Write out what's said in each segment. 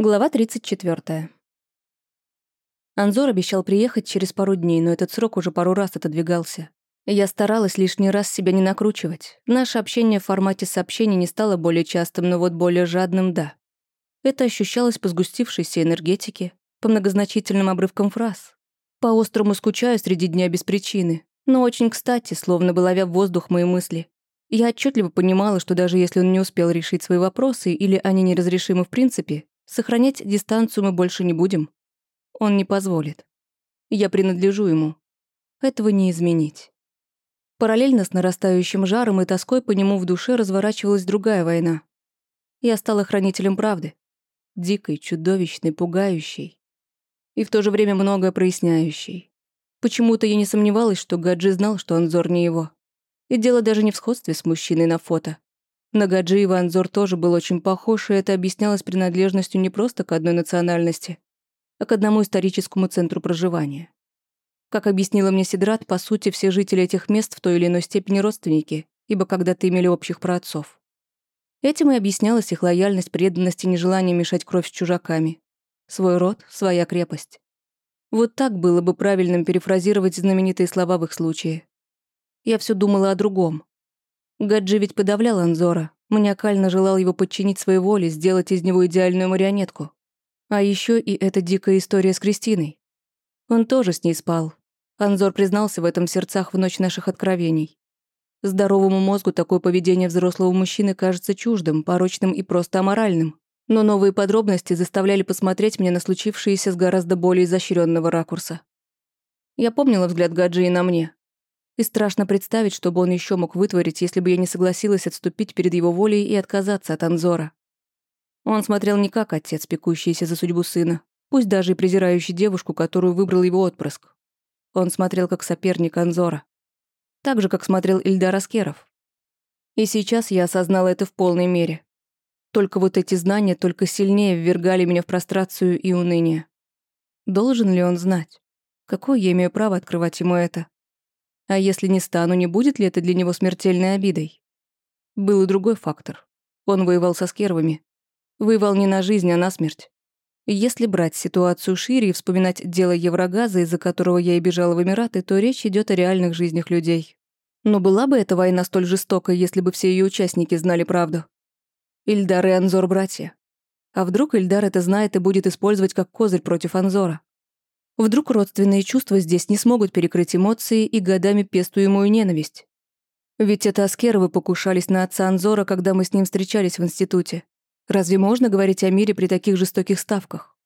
Глава 34. Анзор обещал приехать через пару дней, но этот срок уже пару раз отодвигался. Я старалась лишний раз себя не накручивать. Наше общение в формате сообщений не стало более частым, но вот более жадным — да. Это ощущалось по сгустившейся энергетике, по многозначительным обрывкам фраз. По-острому скучаю среди дня без причины, но очень кстати, словно бы ловя в воздух мои мысли. Я отчетливо понимала, что даже если он не успел решить свои вопросы или они неразрешимы в принципе, Сохранять дистанцию мы больше не будем. Он не позволит. Я принадлежу ему. Этого не изменить. Параллельно с нарастающим жаром и тоской по нему в душе разворачивалась другая война. Я стала хранителем правды. Дикой, чудовищной, пугающей. И в то же время многое проясняющей. Почему-то я не сомневалась, что Гаджи знал, что Анзор не его. И дело даже не в сходстве с мужчиной на фото. На Гаджи Анзор тоже был очень похож, и это объяснялось принадлежностью не просто к одной национальности, а к одному историческому центру проживания. Как объяснила мне Сидрат, по сути, все жители этих мест в той или иной степени родственники, ибо когда-то имели общих праотцов. Этим и объяснялась их лояльность, преданность и нежелание мешать кровь с чужаками. Свой род, своя крепость. Вот так было бы правильным перефразировать знаменитые слова в их случае. Я все думала о другом. Гаджи ведь подавлял Анзора, маниакально желал его подчинить своей воле, сделать из него идеальную марионетку. А еще и эта дикая история с Кристиной. Он тоже с ней спал. Анзор признался в этом в сердцах в ночь наших откровений. Здоровому мозгу такое поведение взрослого мужчины кажется чуждым, порочным и просто аморальным. Но новые подробности заставляли посмотреть мне на случившееся с гораздо более изощренного ракурса. Я помнила взгляд Гаджи на мне, и страшно представить, что бы он еще мог вытворить, если бы я не согласилась отступить перед его волей и отказаться от Анзора. Он смотрел не как отец, пекущийся за судьбу сына, пусть даже и презирающий девушку, которую выбрал его отпрыск. Он смотрел как соперник Анзора. Так же, как смотрел Ильдар Аскеров. И сейчас я осознала это в полной мере. Только вот эти знания только сильнее ввергали меня в прострацию и уныние. Должен ли он знать? Какое я имею право открывать ему это? А если не стану, не будет ли это для него смертельной обидой? Был и другой фактор. Он воевал со скервами. Воевал не на жизнь, а на смерть. Если брать ситуацию шире и вспоминать дело Еврогаза, из-за которого я и бежала в Эмираты, то речь идет о реальных жизнях людей. Но была бы эта война столь жестокой, если бы все ее участники знали правду? Ильдар и Анзор — братья. А вдруг Ильдар это знает и будет использовать как козырь против Анзора? Вдруг родственные чувства здесь не смогут перекрыть эмоции и годами пестуемую ненависть. Ведь это Аскеровы покушались на отца Анзора, когда мы с ним встречались в институте. Разве можно говорить о мире при таких жестоких ставках?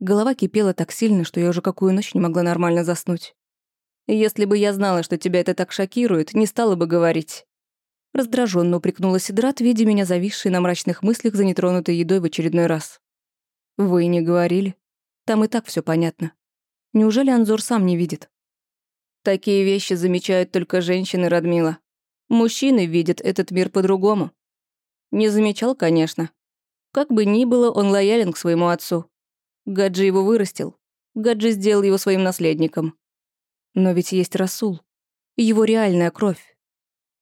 Голова кипела так сильно, что я уже какую ночь не могла нормально заснуть. «Если бы я знала, что тебя это так шокирует, не стала бы говорить». Раздраженно упрекнула Сидрат, видя меня зависшей на мрачных мыслях за нетронутой едой в очередной раз. «Вы не говорили. Там и так все понятно. Неужели Анзор сам не видит? Такие вещи замечают только женщины, Радмила. Мужчины видят этот мир по-другому. Не замечал, конечно. Как бы ни было, он лоялен к своему отцу. Гаджи его вырастил. Гаджи сделал его своим наследником. Но ведь есть Расул. Его реальная кровь.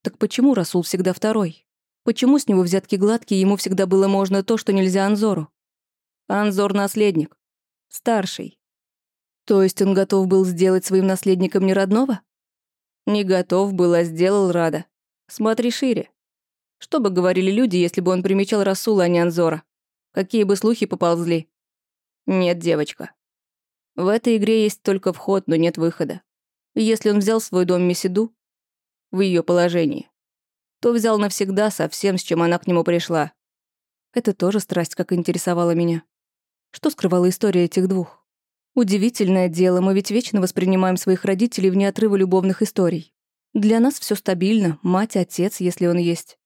Так почему Расул всегда второй? Почему с него взятки гладкие, ему всегда было можно то, что нельзя Анзору? Анзор — наследник. Старший. То есть он готов был сделать своим наследником не родного? Не готов был, а сделал Рада. Смотри шире. Что бы говорили люди, если бы он примечал Расула, а не Анзора? Какие бы слухи поползли? Нет, девочка. В этой игре есть только вход, но нет выхода. Если он взял свой дом Месиду, в ее положении, то взял навсегда со всем, с чем она к нему пришла. Это тоже страсть, как интересовала меня. Что скрывала история этих двух? Удивительное дело, мы ведь вечно воспринимаем своих родителей вне отрыва любовных историй. Для нас все стабильно, мать, отец, если он есть.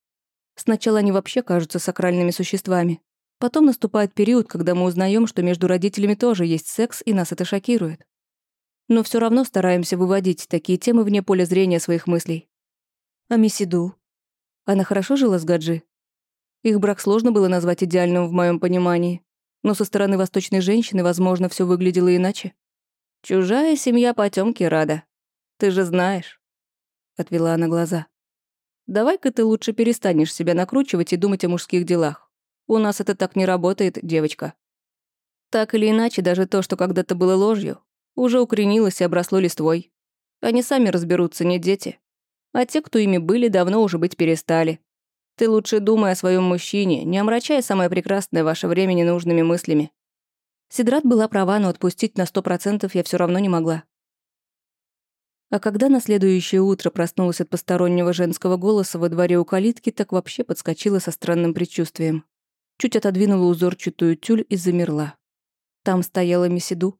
Сначала они вообще кажутся сакральными существами. Потом наступает период, когда мы узнаем, что между родителями тоже есть секс, и нас это шокирует. Но все равно стараемся выводить такие темы вне поля зрения своих мыслей. А Мисиду? Она хорошо жила с Гаджи? Их брак сложно было назвать идеальным в моем понимании но со стороны восточной женщины, возможно, все выглядело иначе. «Чужая семья потемки рада. Ты же знаешь», — отвела она глаза. «Давай-ка ты лучше перестанешь себя накручивать и думать о мужских делах. У нас это так не работает, девочка. Так или иначе, даже то, что когда-то было ложью, уже укоренилось и обросло листвой. Они сами разберутся, не дети. А те, кто ими были, давно уже быть перестали. Ты лучше думай о своем мужчине, не омрачая самое прекрасное ваше время ненужными мыслями. Сидрат была права, но отпустить на сто процентов я все равно не могла. А когда на следующее утро проснулась от постороннего женского голоса во дворе у калитки, так вообще подскочила со странным предчувствием. Чуть отодвинула узорчатую тюль и замерла. Там стояла Месиду.